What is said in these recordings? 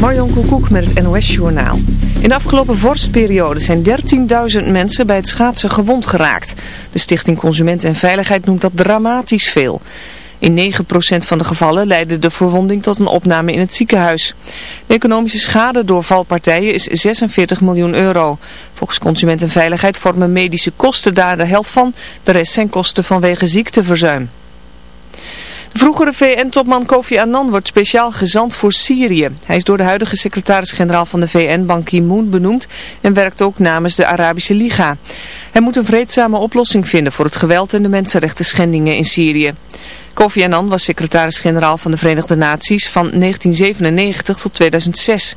Marion Koekoek met het NOS Journaal. In de afgelopen vorstperiode zijn 13.000 mensen bij het schaatsen gewond geraakt. De Stichting Consument en Veiligheid noemt dat dramatisch veel. In 9% van de gevallen leidde de verwonding tot een opname in het ziekenhuis. De economische schade door valpartijen is 46 miljoen euro. Volgens Consument en Veiligheid vormen medische kosten daar de helft van. De rest zijn kosten vanwege ziekteverzuim. Vroegere VN-topman Kofi Annan wordt speciaal gezant voor Syrië. Hij is door de huidige secretaris-generaal van de VN, Ban Ki-moon, benoemd en werkt ook namens de Arabische Liga. Hij moet een vreedzame oplossing vinden voor het geweld en de mensenrechten schendingen in Syrië. Kofi Annan was secretaris-generaal van de Verenigde Naties van 1997 tot 2006.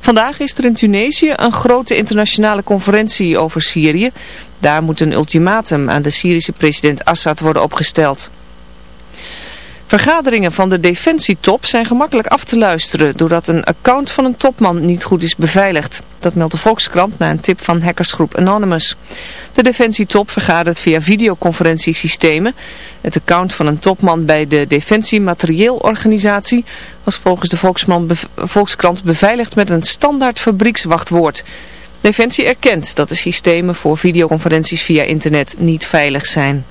Vandaag is er in Tunesië een grote internationale conferentie over Syrië. Daar moet een ultimatum aan de Syrische president Assad worden opgesteld. Vergaderingen van de defensietop zijn gemakkelijk af te luisteren doordat een account van een topman niet goed is beveiligd. Dat meldt de Volkskrant na een tip van hackersgroep Anonymous. De defensietop vergadert via videoconferentiesystemen. Het account van een topman bij de Defensie Materieelorganisatie was volgens de Volkskrant beveiligd met een standaard fabriekswachtwoord. Defensie erkent dat de systemen voor videoconferenties via internet niet veilig zijn.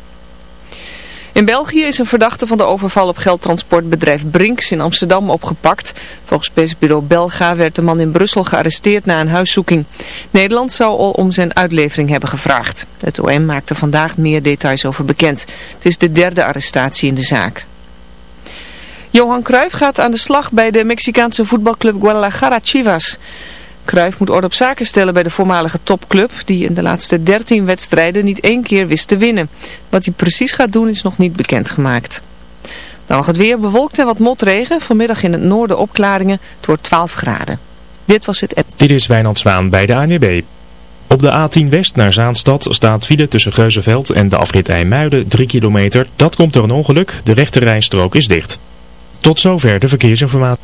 In België is een verdachte van de overval op geldtransportbedrijf Brinks in Amsterdam opgepakt. Volgens persbureau Belga werd de man in Brussel gearresteerd na een huiszoeking. Nederland zou al om zijn uitlevering hebben gevraagd. Het OM maakte vandaag meer details over bekend. Het is de derde arrestatie in de zaak. Johan Cruijff gaat aan de slag bij de Mexicaanse voetbalclub Guadalajara Chivas. Cruijff moet orde op zaken stellen bij de voormalige topclub die in de laatste 13 wedstrijden niet één keer wist te winnen. Wat hij precies gaat doen is nog niet bekendgemaakt. Dan nog het weer bewolkt en wat motregen. Vanmiddag in het noorden opklaringen. Het wordt 12 graden. Dit was het... Dit is Wijnand Zwaan bij de ANWB. Op de A10 West naar Zaanstad staat file tussen Geuzenveld en de afrit IJmuiden 3 kilometer. Dat komt door een ongeluk. De rechte rijstrook is dicht. Tot zover de verkeersinformatie.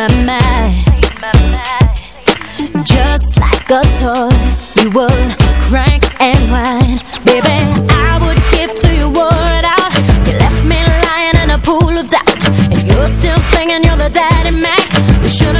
My mind. Just like a toy You would crank and whine Baby, I would give to you word out You left me lying in a pool of doubt And you're still thinking you're the daddy Mac You should've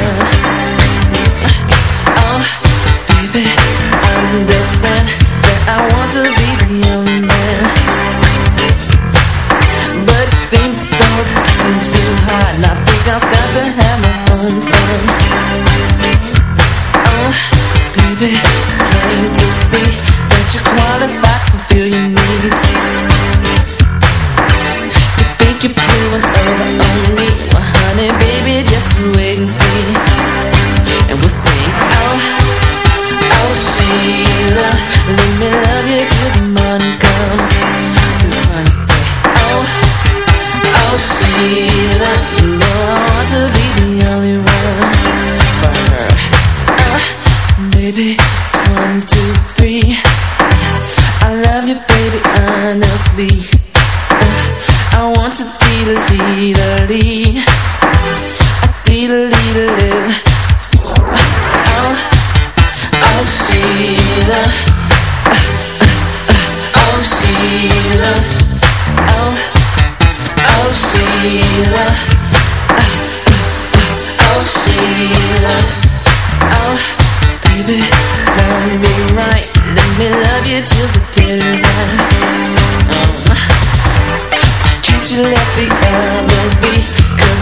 I think I'll got to have my baby, it's to see That you qualify to fulfill your needs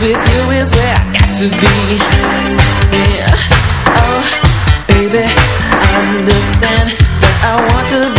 with you is where I got to be. Oh, baby, understand that I want to be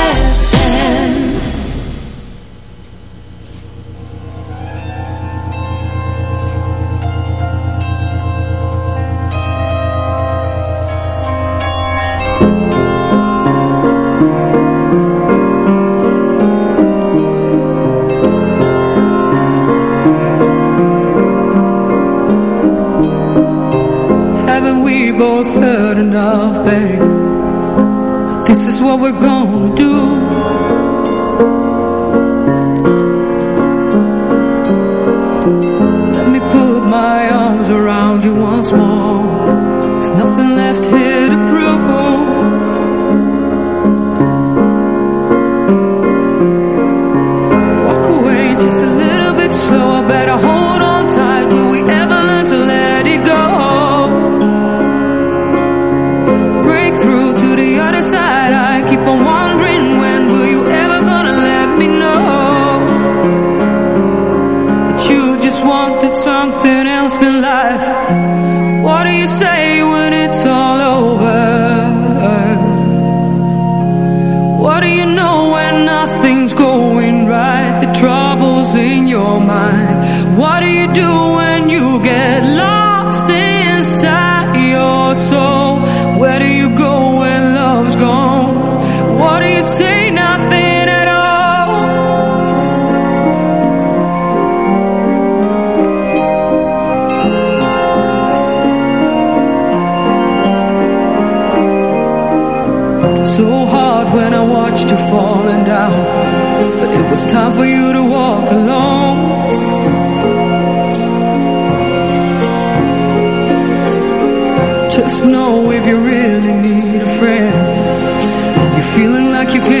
feeling like you can't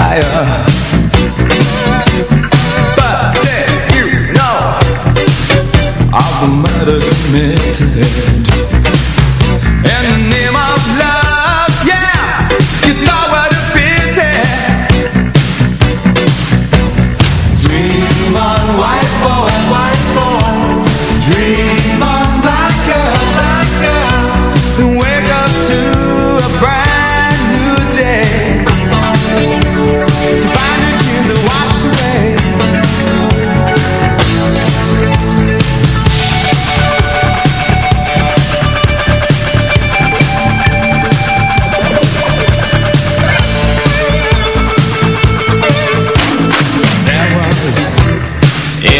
Fire. But did you know of the murder committed